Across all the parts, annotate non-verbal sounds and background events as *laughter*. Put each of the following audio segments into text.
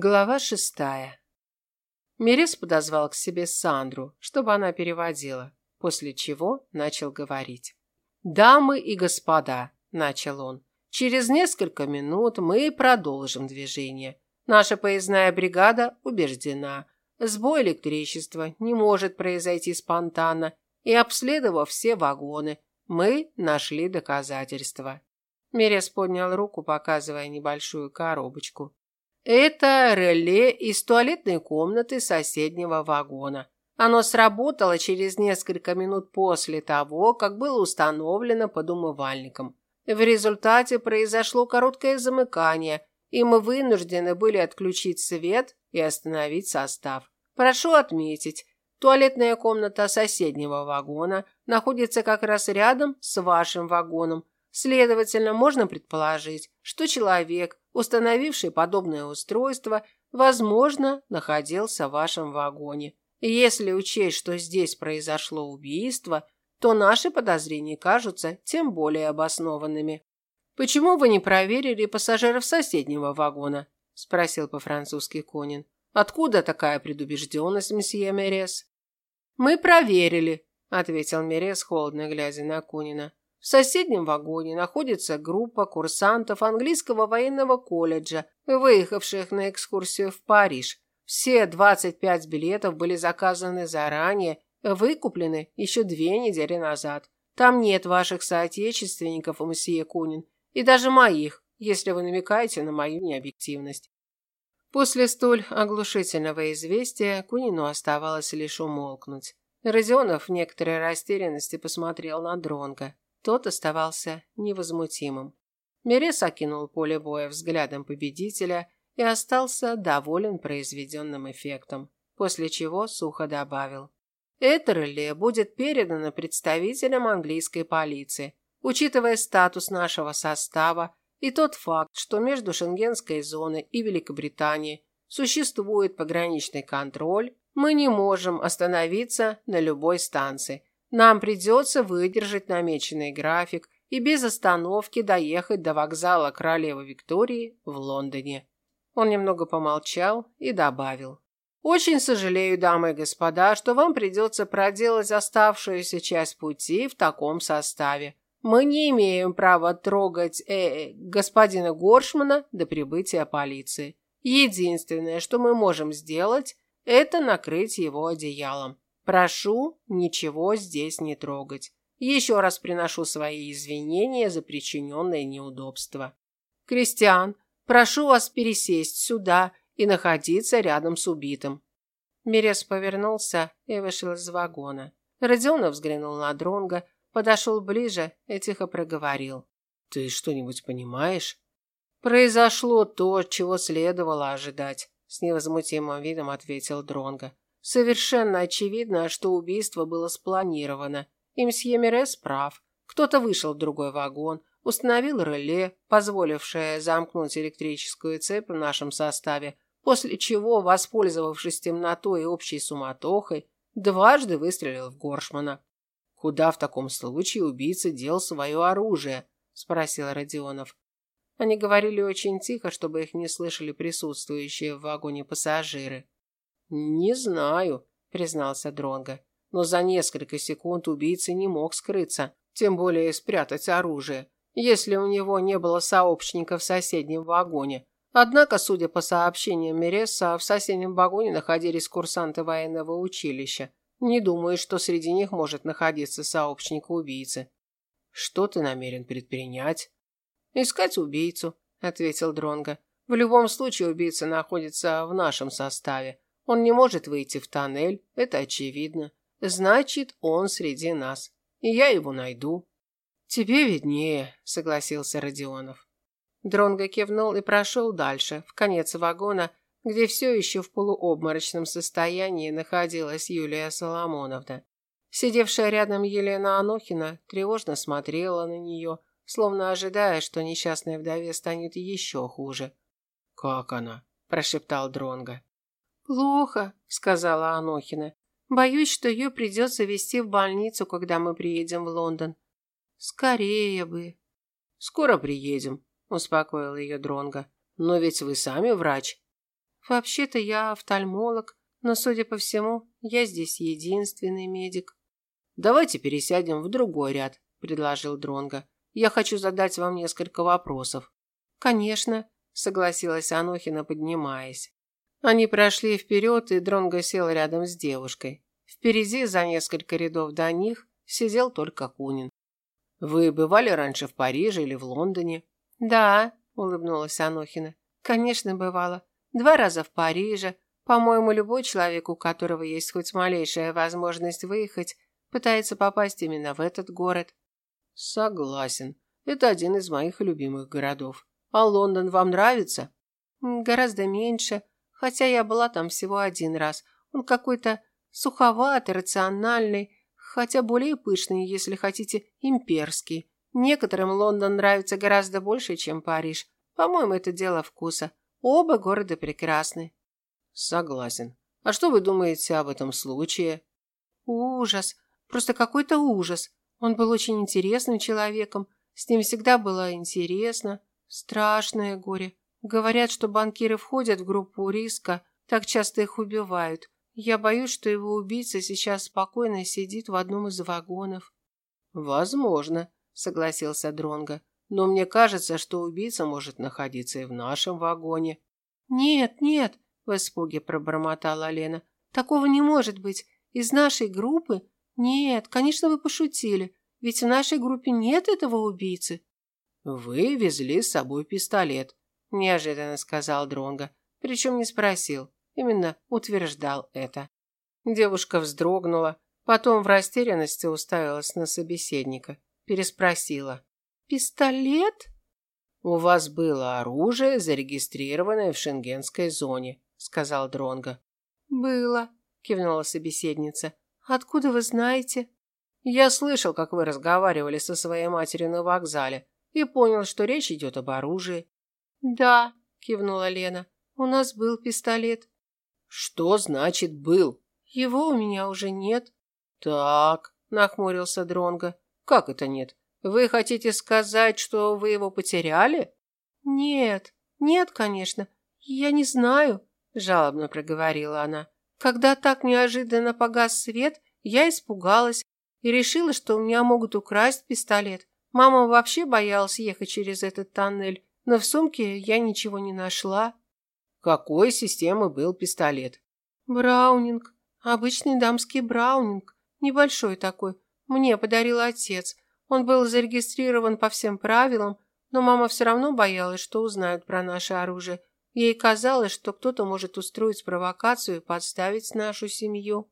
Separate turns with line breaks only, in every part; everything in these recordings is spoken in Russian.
Глава шестая. Мерес подозвал к себе Сандру, чтобы она переводила, после чего начал говорить. «Дамы и господа», – начал он, – «через несколько минут мы продолжим движение. Наша поездная бригада убеждена, сбой электричества не может произойти спонтанно, и, обследовав все вагоны, мы нашли доказательства». Мерес поднял руку, показывая небольшую коробочку. Это реле из туалетной комнаты соседнего вагона. Оно сработало через несколько минут после того, как было установлено под умывальником. В результате произошло короткое замыкание, и мы вынуждены были отключить свет и остановить состав. Прошу отметить, туалетная комната соседнего вагона находится как раз рядом с вашим вагоном. Следовательно, можно предположить, что человек, установивший подобное устройство, возможно, находился в вашем вагоне. если учесть, что здесь произошло убийство, то наши подозрения кажутся тем более обоснованными. «Почему вы не проверили пассажиров соседнего вагона?» – спросил по-французски Конин. «Откуда такая предубежденность, месье Мерес?» «Мы проверили», – ответил Мерес, холодно глядя на Конина. В соседнем вагоне находится группа курсантов английского военного колледжа, выехавших на экскурсию в Париж. Все 25 билетов были заказаны заранее, выкуплены еще две недели назад. Там нет ваших соотечественников, месье Кунин, и даже моих, если вы намекаете на мою необъективность. После столь оглушительного известия Кунину оставалось лишь умолкнуть. Родионов в некоторой растерянности посмотрел на Дронга. Тот оставался невозмутимым. Мерес окинул поле боя взглядом победителя и остался доволен произведенным эффектом, после чего сухо добавил. Это будет передано представителям английской полиции. Учитывая статус нашего состава и тот факт, что между Шенгенской зоной и Великобританией существует пограничный контроль, мы не можем остановиться на любой станции, нам придется выдержать намеченный график и без остановки доехать до вокзала Королевы Виктории в Лондоне. Он немного помолчал и добавил. Очень сожалею, дамы и господа, что вам придется проделать оставшуюся часть пути в таком составе. Мы не имеем права трогать э, господина Горшмана до прибытия полиции. Единственное, что мы можем сделать, это накрыть его одеялом. Прошу ничего здесь не трогать. Еще раз приношу свои извинения за причиненное неудобство. Кристиан, прошу вас пересесть сюда и находиться рядом с убитым. Мерес повернулся и вышел из вагона. Родионов взглянул на Дронга, подошел ближе и тихо проговорил. «Ты что-нибудь понимаешь?» «Произошло то, чего следовало ожидать», – с невозмутимым видом ответил Дронга. Совершенно очевидно, что убийство было спланировано. И мсье Мерес прав. Кто-то вышел в другой вагон, установил реле, позволившее замкнуть электрическую цепь в нашем составе, после чего, воспользовавшись темнотой и общей суматохой, дважды выстрелил в Горшмана. «Куда в таком случае убийца дел свое оружие?» – спросил Родионов. Они говорили очень тихо, чтобы их не слышали присутствующие в вагоне пассажиры. Не знаю, признался Дронга. Но за несколько секунд убийца не мог скрыться, тем более спрятать оружие, если у него не было сообщников в соседнем вагоне. Однако, судя по сообщениям Мереса, в соседнем вагоне находились курсанты военного училища. Не думаю, что среди них может находиться сообщник убийцы. Что ты намерен предпринять? Искать убийцу, ответил Дронга. В любом случае убийца находится в нашем составе. Он не может выйти в тоннель, это очевидно. Значит, он среди нас. И я его найду. Тебе виднее, согласился Родионов. Дронго кивнул и прошел дальше, в конец вагона, где все еще в полуобморочном состоянии находилась Юлия Соломоновна. Сидевшая рядом Елена Анохина тревожно смотрела на нее, словно ожидая, что несчастной вдове станет еще хуже. «Как она?» – прошептал Дронго. «Плохо», – сказала Анохина. «Боюсь, что ее придется везти в больницу, когда мы приедем в Лондон. Скорее бы». «Скоро приедем», – успокоил ее Дронго. «Но ведь вы сами врач». Вообще-то я офтальмолог, но, судя по всему, я здесь единственный медик.
Давайте пересядем в другой ряд, предложил Дронга. Я хочу задать вам несколько вопросов.
Конечно, согласилась Анохина, поднимаясь. Они прошли вперед, и Дронго сел рядом с девушкой. Впереди, за несколько рядов до них, сидел только Кунин.
«Вы бывали раньше в Париже или в Лондоне?»
«Да», – улыбнулась Анохина. «Конечно, бывала. Два раза в Париже. По-моему, любой человек, у которого есть хоть малейшая возможность выехать, пытается попасть именно в этот город».
«Согласен. Это один из моих любимых городов. А Лондон вам нравится?»
«Гораздо меньше. Хотя я была там всего один раз. Он какой-то суховатый, рациональный, хотя более пышный, если хотите, имперский. Некоторым Лондон нравится гораздо больше, чем Париж. По-моему, это дело вкуса. Оба города прекрасны.
Согласен. А что вы думаете об этом случае?
Ужас. Просто какой-то ужас. Он был очень интересным человеком. С ним всегда было интересно. Страшное горе. Говорят, что банкиры входят в группу риска, так часто их убивают. Я боюсь, что его убийца сейчас спокойно сидит в одном из вагонов.
Возможно, согласился Дронга. Но мне кажется, что убийца может находиться и в нашем вагоне.
Нет, нет, в испуге пробормотала Лена. Такого не может быть. Из нашей группы? Нет, конечно, вы пошутили. Ведь в нашей группе нет этого убийцы.
Вы везли с собой пистолет,
неожиданно сказал Дронга, причем не спросил, именно утверждал это. Девушка вздрогнула, потом в растерянности уставилась на собеседника, переспросила: "Пистолет?
У вас было оружие, зарегистрированное в шенгенской зоне", сказал Дронга.
"Было", кивнула собеседница. "Откуда вы знаете?"
"Я слышал, как вы разговаривали со своей матерью на вокзале и понял, что речь идет об оружии.
«Да», – кивнула Лена, – «у нас был пистолет».
«Что значит «был»?»
«Его у меня уже нет».
«Так», – нахмурился Дронго. «Как это нет? Вы хотите сказать, что вы его потеряли?»
«Нет, нет, конечно. Я не знаю», – жалобно проговорила она. «Когда так неожиданно погас свет, я испугалась и решила, что у меня могут украсть пистолет. Мама вообще боялась ехать через этот тоннель, но в сумке я ничего не нашла.
Какой системы был пистолет?
Браунинг. Обычный дамский браунинг. Небольшой такой. Мне подарил отец. Он был зарегистрирован по всем правилам, но мама все равно боялась, что узнают про наше оружие. Ей казалось, что кто-то может устроить провокацию и подставить нашу семью.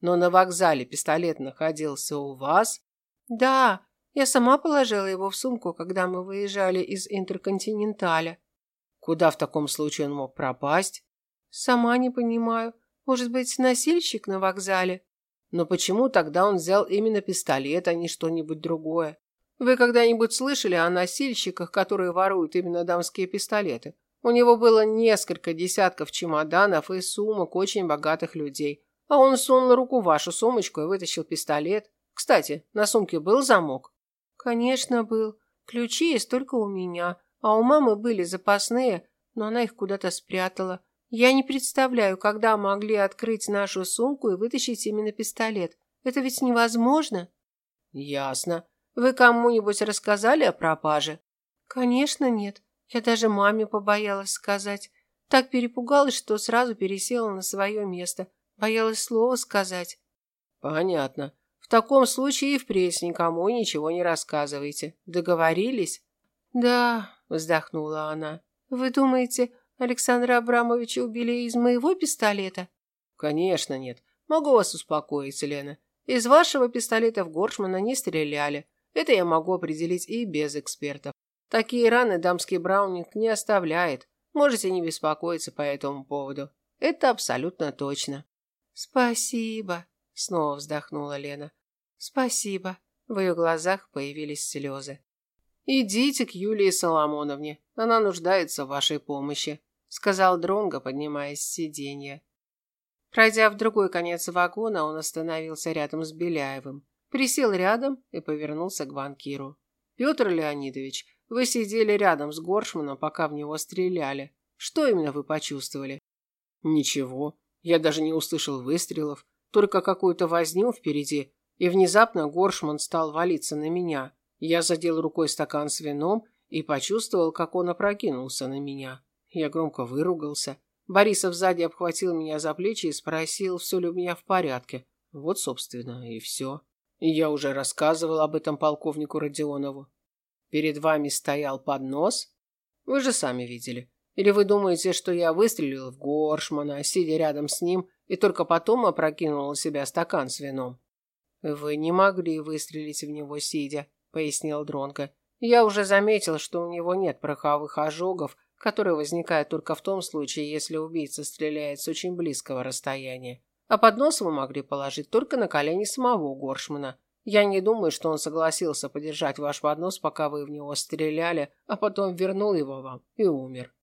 Но на вокзале пистолет находился у вас?
Да, я сама положила его в сумку, когда мы выезжали из Интерконтиненталя.
Куда в таком случае он мог пропасть?
Сама не понимаю. Может быть, носильщик на вокзале?
Но почему тогда он взял именно пистолет, а не что-нибудь другое? Вы когда-нибудь слышали о носильщиках, которые воруют именно дамские пистолеты? У него было несколько десятков чемоданов и сумок очень богатых людей. А он сунул руку в вашу сумочку и вытащил пистолет. Кстати, на сумке был замок?
Конечно, был. Ключи есть только у меня, а у мамы были запасные, но она их куда-то спрятала. Я не представляю, когда могли открыть нашу сумку и вытащить именно пистолет. Это ведь невозможно.
Ясно. Вы кому-нибудь рассказали о пропаже?
Конечно, нет. Я даже маме побоялась сказать. Так перепугалась, что сразу пересела на свое место. Боялась слова сказать.
Понятно. В таком случае и впредь никому ничего не рассказывайте. Договорились?
Да, вздохнула она. Вы думаете, Александра Абрамовича убили из моего пистолета?
Конечно, нет. Могу вас успокоить, Лена. Из вашего пистолета в Горшмана не стреляли. Это я могу определить и без экспертов. Такие раны дамский браунинг не оставляет. Можете не беспокоиться по этому поводу. Это абсолютно точно.
Спасибо, Снова вздохнула Лена. Спасибо. В ее глазах появились слезы.
Идите к Юлии Соломоновне. Она нуждается в вашей помощи, сказал Дронго, поднимаясь с сиденья.
Пройдя в другой конец вагона, он остановился рядом с Беляевым, присел рядом и повернулся к банкиру.
Петр Леонидович, вы сидели рядом с Горшманом, пока в него стреляли. Что именно вы почувствовали? Ничего. Я даже не услышал выстрелов, только какую-то возню впереди, и внезапно Горшман стал валиться на меня. Я задел рукой стакан с вином и почувствовал, как он опрокинулся на меня. Я громко выругался. Борисов сзади обхватил меня за плечи и спросил, все ли у меня в порядке. Вот, собственно, и все. Я уже рассказывал об этом полковнику Родионову. Перед вами стоял поднос? Вы же сами видели. Или вы думаете, что я выстрелил в Горшмана, сидя рядом с ним, и только потом опрокинул у себя стакан с вином? Вы не могли выстрелить в него сидя, пояснил Дронко. Я уже заметил, что у него нет пороховых ожогов, которые возникают только в том случае, если убийца стреляет с очень близкого расстояния. А поднос вы могли положить только на колени самого Горшмана. Я не думаю, что он согласился подержать ваш поднос, пока вы в него стреляли, а потом вернул его вам и умер.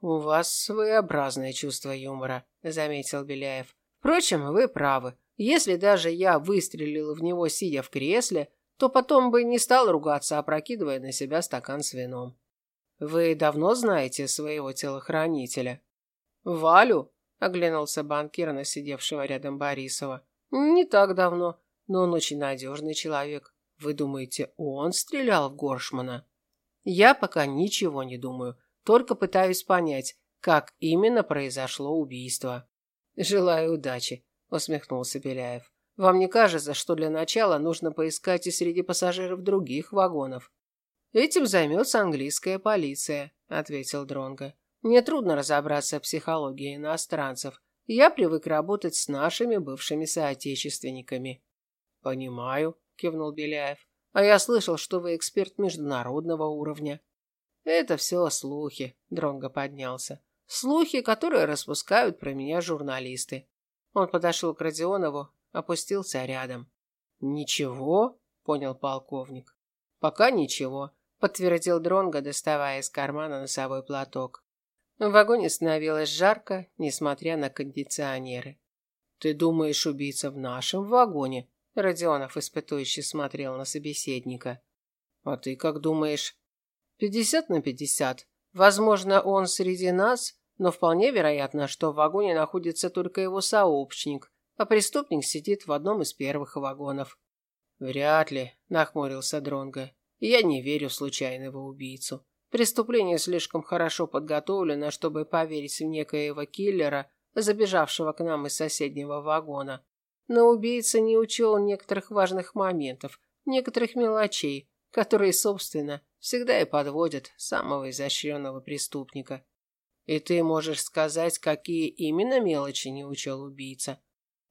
У вас своеобразное чувство юмора, заметил Беляев. Впрочем, вы правы. Если даже я выстрелил в него сидя в кресле, то потом бы не стал ругаться, опрокидывая на себя стакан с вином. Вы давно знаете своего телохранителя? Валю? Оглянулся банкир на сидевшего рядом Борисова. Не так давно, но он очень надежный человек. Вы думаете, он стрелял в Горшмана? Я пока ничего не думаю, только пытаюсь понять, как именно произошло убийство. Желаю удачи, усмехнулся Беляев. Вам не кажется, что для начала нужно поискать и среди пассажиров других вагонов? Этим займется английская полиция, ответил Дронго. Мне трудно разобраться в психологии иностранцев. Я привык работать с нашими бывшими соотечественниками. Понимаю, кивнул Беляев. А я слышал, что вы эксперт международного уровня. Это все слухи, Дронго поднялся. Слухи, которые распускают про меня журналисты. Он подошел к Родионову, опустился рядом. Ничего, понял полковник. Пока ничего, подтвердил Дронго, доставая из кармана носовой платок. В вагоне становилось жарко, несмотря на кондиционеры. «Ты думаешь, убийца в нашем вагоне?» Родионов испытующе смотрел на собеседника. «А ты как думаешь?» «Пятьдесят на пятьдесят. Возможно, он среди нас, но вполне вероятно, что в вагоне находится только его сообщник, а преступник сидит в одном из первых вагонов». «Вряд ли», – нахмурился Дронго. «Я не верю в случайного убийцу. Преступление слишком хорошо подготовлено, чтобы поверить в некоего киллера, забежавшего к нам из соседнего вагона. Но убийца не учел некоторых важных моментов, некоторых мелочей, которые, собственно, всегда и подводят самого изощренного преступника. И ты можешь сказать, какие именно мелочи не учел убийца?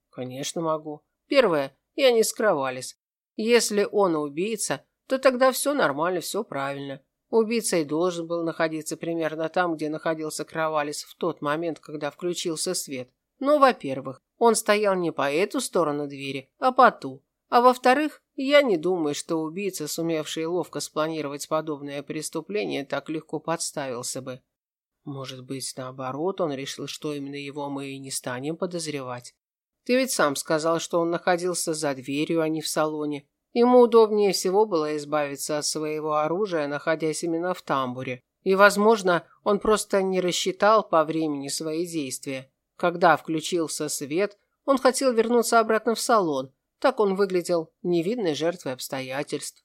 Конечно, могу. Первое, и они скрывались. Если он убийца, то тогда все нормально, все правильно. Убийца и должен был находиться примерно там, где находился Кровалис в тот момент, когда включился свет. Но, во-первых, он стоял не по эту сторону двери, а по ту. А во-вторых, я не думаю, что убийца, сумевший ловко спланировать подобное преступление, так легко подставился бы. Может быть, наоборот, он решил, что именно его мы и не станем подозревать. Ты ведь сам сказал, что он находился за дверью, а не в салоне. Ему удобнее всего было избавиться от своего оружия, находясь именно в тамбуре. И, возможно, он просто не рассчитал по времени свои действия. Когда включился свет, он хотел вернуться обратно в салон. Так он выглядел невидной жертвой обстоятельств.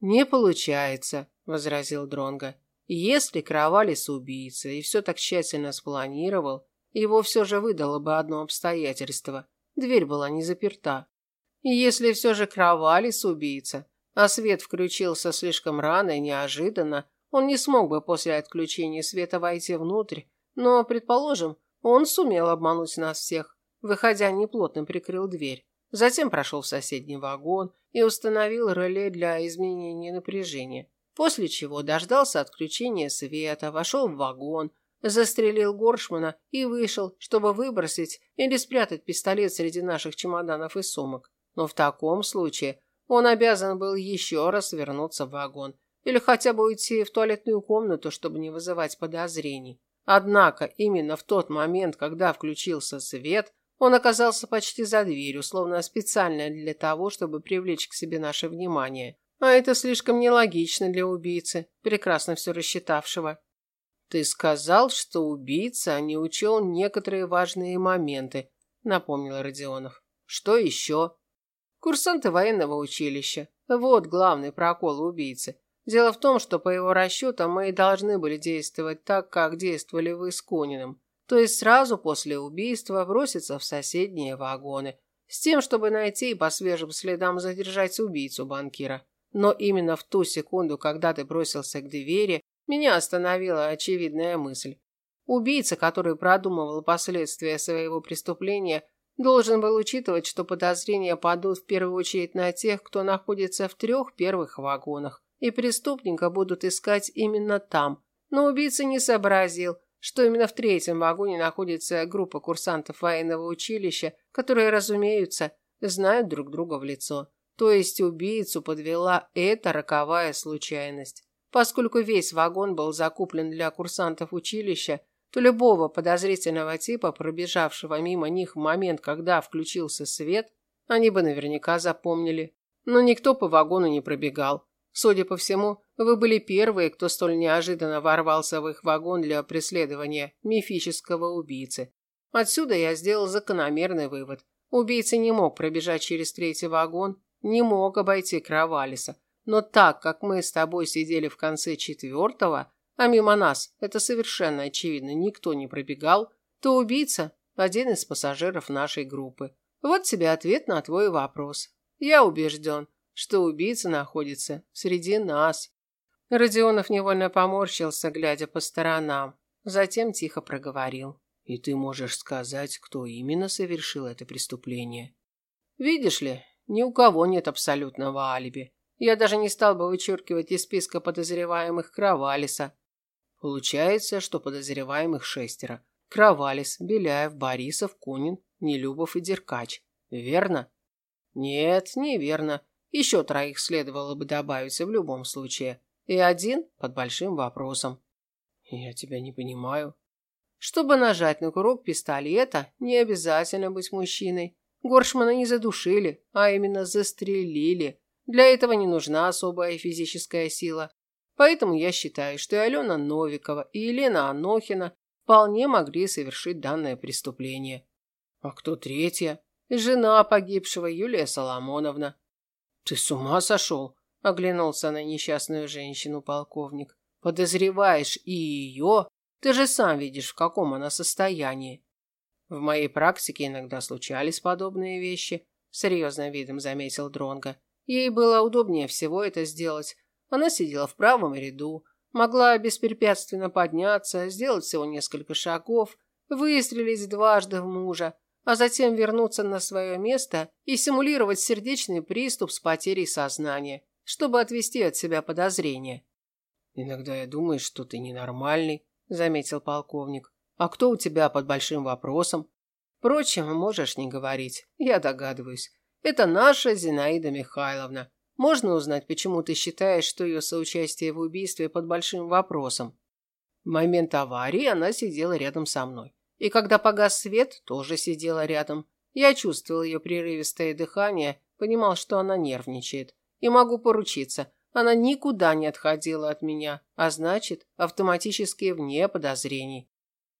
«Не получается», – возразил Дронго. «Если Кровалис убийца и все так тщательно спланировал, его все же выдало бы одно обстоятельство. Дверь была не заперта. И если все же Кровалис убийца, а свет включился слишком рано и неожиданно, он не смог бы после отключения света войти внутрь, но, предположим, он сумел обмануть нас всех. Выходя, неплотно прикрыл дверь. Затем прошел в соседний вагон и установил реле для изменения напряжения. После чего дождался отключения света, вошел в вагон, застрелил Горшмана и вышел, чтобы выбросить или спрятать пистолет среди наших чемоданов и сумок. Но в таком случае он обязан был еще раз вернуться в вагон или хотя бы уйти в туалетную комнату, чтобы не вызывать подозрений. Однако именно в тот момент, когда включился свет, он оказался почти за дверью, словно специально для того, чтобы привлечь к себе наше внимание. А это слишком нелогично для убийцы, прекрасно все рассчитавшего. Ты сказал, что убийца не учел некоторые важные моменты, напомнил Родионов. Что еще? Курсанты военного училища. Вот главный прокол убийцы. Дело в том, что по его расчетам мы и должны были действовать так, как действовали вы с Кониным. То есть сразу после убийства броситься в соседние вагоны. С тем, чтобы найти и по свежим следам задержать убийцу банкира. Но именно в ту секунду, когда ты бросился к двери, меня остановила очевидная мысль. Убийца, который продумывал последствия своего преступления, должен был учитывать, что подозрения падут в первую очередь на тех, кто находится в трех первых вагонах, и преступника будут искать именно там. Но убийца не сообразил, что именно в третьем вагоне находится группа курсантов военного училища, которые, разумеется, знают друг друга в лицо. То есть убийцу подвела эта роковая случайность. Поскольку весь вагон был закуплен для курсантов училища, то любого подозрительного типа, пробежавшего мимо них в момент, когда включился свет, они бы наверняка запомнили. Но никто по вагону не пробегал. Судя по всему, вы были первые, кто столь неожиданно ворвался в их вагон для преследования мифического убийцы. Отсюда я сделал закономерный вывод. Убийца не мог пробежать через третий вагон, не мог обойти Кровалиса. Но так как мы с тобой сидели в конце четвертого, а мимо нас, это совершенно очевидно, никто не пробегал, то убийца – один из пассажиров нашей группы. Вот тебе ответ на твой вопрос. Я убежден, что убийца находится среди нас. Родионов невольно поморщился, глядя по сторонам. Затем тихо проговорил. «И ты можешь сказать, кто именно совершил это преступление?» «Видишь ли, ни у кого нет абсолютного алиби. Я даже не стал бы вычеркивать из списка подозреваемых Кровалиса. Получается, что подозреваемых шестеро. Кровалис, Беляев, Борисов, Кунин, Нелюбов и Деркач. Верно? Нет, неверно. Еще троих следовало бы добавить в любом случае. И один под большим вопросом. Я тебя не понимаю. Чтобы нажать на курок пистолета, не обязательно быть мужчиной. Горшмана не задушили, а именно застрелили. Для этого не нужна особая физическая сила. Поэтому я считаю, что и Алена Новикова, и Елена Анохина вполне могли совершить данное преступление. А кто третья? Жена погибшего Юлия Соломоновна. Ты с ума сошел? Оглянулся на несчастную женщину полковник. Подозреваешь и ее? Ты же сам видишь, в каком она состоянии. В моей практике иногда случались подобные вещи, серьезным видом заметил Дронга. Ей было удобнее всего это сделать. Она сидела в правом ряду, могла беспрепятственно подняться, сделать всего несколько шагов, выстрелить дважды в мужа, а затем вернуться на свое место и симулировать сердечный приступ с потерей сознания, чтобы отвести от себя подозрения. «Иногда я думаю, что ты ненормальный», – заметил полковник. «А кто у тебя под большим вопросом?» «Впрочем, можешь не говорить, я догадываюсь. Это наша Зинаида Михайловна. Можно узнать, почему ты считаешь, что ее соучастие в убийстве под большим вопросом? В момент аварии она сидела рядом со мной. И когда погас свет, тоже сидела рядом. Я чувствовал ее прерывистое дыхание, понимал, что она нервничает. И могу поручиться, она никуда не отходила от меня, а значит, автоматически вне подозрений.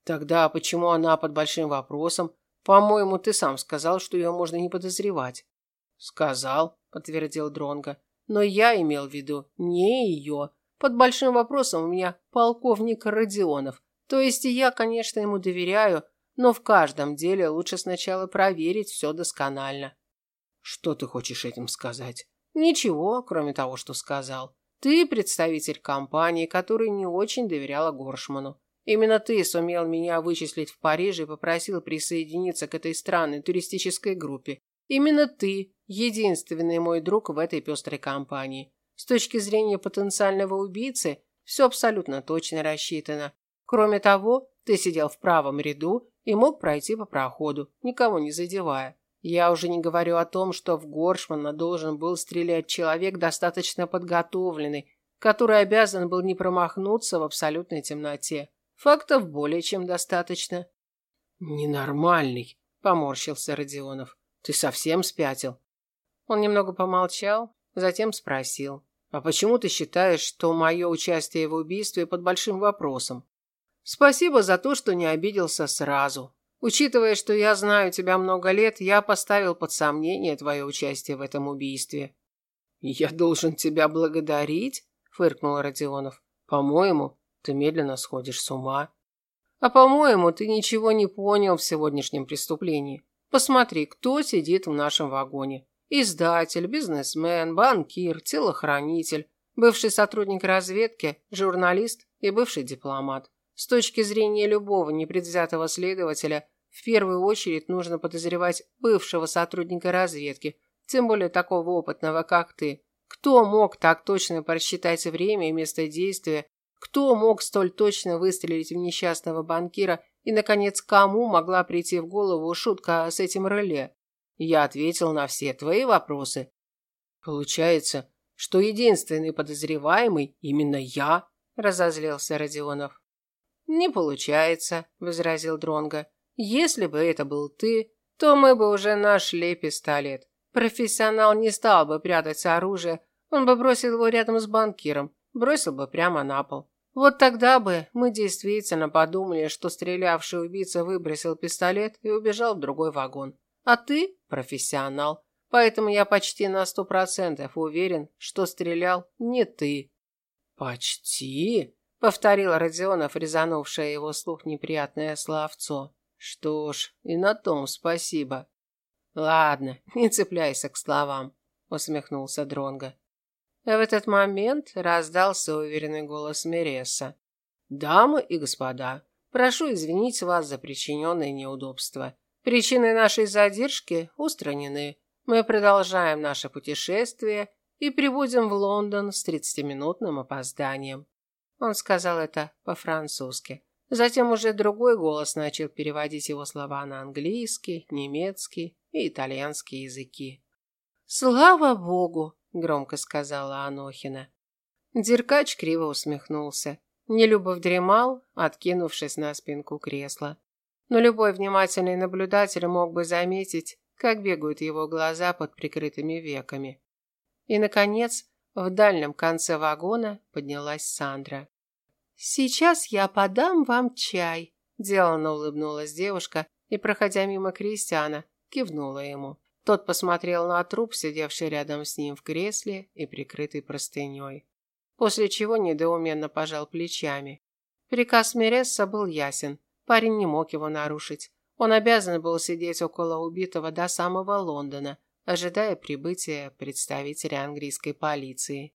Тогда почему она под большим вопросом? По-моему, ты сам сказал, что ее можно не подозревать. Сказал, подтвердил Дронга. Но я имел в виду не ее. Под большим вопросом у меня полковник Родионов. То есть я, конечно, ему доверяю, но в каждом деле лучше сначала проверить все досконально. Что ты хочешь этим сказать? Ничего, кроме того, что сказал. Ты представитель компании, которой не очень доверяла Горшману. Именно ты сумел меня вычислить в Париже и попросил присоединиться к этой странной туристической группе. Именно ты единственный мой друг в этой пестрой компании. С точки зрения потенциального убийцы, все абсолютно точно рассчитано. Кроме того, ты сидел в правом ряду и мог пройти по проходу, никого не задевая. Я уже не говорю о том, что в Горшмана должен был стрелять человек достаточно подготовленный, который обязан был не промахнуться в абсолютной темноте. Фактов более чем достаточно. Ненормальный, поморщился Родионов. Ты совсем спятил? Он немного помолчал, затем спросил: "А почему ты считаешь, что мое участие в убийстве под большим вопросом?" Спасибо за то, что не обиделся сразу. Учитывая, что я знаю тебя много лет, я поставил под сомнение твое участие в этом убийстве. Я должен тебя благодарить, фыркнул Родионов. По-моему, ты медленно сходишь с ума. А по-моему, ты ничего не понял в сегодняшнем преступлении. Посмотри, кто сидит в нашем вагоне. Издатель, бизнесмен, банкир, телохранитель, бывший сотрудник разведки, журналист и бывший дипломат. С точки зрения любого непредвзятого следователя, в первую очередь нужно подозревать бывшего сотрудника разведки, тем более такого опытного, как ты. Кто мог так точно просчитать время и место действия? Кто мог столь точно выстрелить в несчастного банкира? И, наконец, кому могла прийти в голову шутка с этим реле? Я ответил на все твои вопросы. Получается, что единственный подозреваемый именно я, разозлился Родионов. Не получается, возразил Дронга. Если бы это был ты, то мы бы уже нашли пистолет. Профессионал не стал бы прятать оружие, он бы бросил его рядом с банкиром, бросил бы прямо на пол. Вот тогда бы мы действительно подумали, что стрелявший убийца выбросил пистолет и убежал в другой вагон. А ты профессионал, поэтому я почти на сто процентов уверен, что стрелял не ты. Почти, повторил Родионов, резанувшее его слух неприятное словцо. Что ж, и на том спасибо. Ладно, *laughs* не цепляйся к словам, усмехнулся Дронга. В этот момент раздался уверенный голос Мереса. Дамы и господа, прошу извинить вас за причиненные неудобства. Причины нашей задержки устранены. Мы продолжаем наше путешествие и прибудем в Лондон с тридцатиминутным опозданием. Он сказал это по-французски. Затем уже другой голос начал переводить его слова на английский, немецкий и итальянский языки. «Слава богу!» – громко сказала Анохина. Деркач криво усмехнулся. Нелюбов дремал, откинувшись на спинку кресла. Но любой внимательный наблюдатель мог бы заметить, как бегают его глаза под прикрытыми веками. И, наконец, в дальнем конце вагона поднялась Сандра. «Сейчас я подам вам чай», – деланно улыбнулась девушка и, проходя мимо Кристиана, кивнула ему. Тот посмотрел на труп, сидевший рядом с ним в кресле и прикрытый простыней. После чего недоуменно пожал плечами. Приказ Мересса был ясен. Парень не мог его нарушить. Он обязан был сидеть около убитого до самого Лондона, ожидая прибытия представителя английской полиции.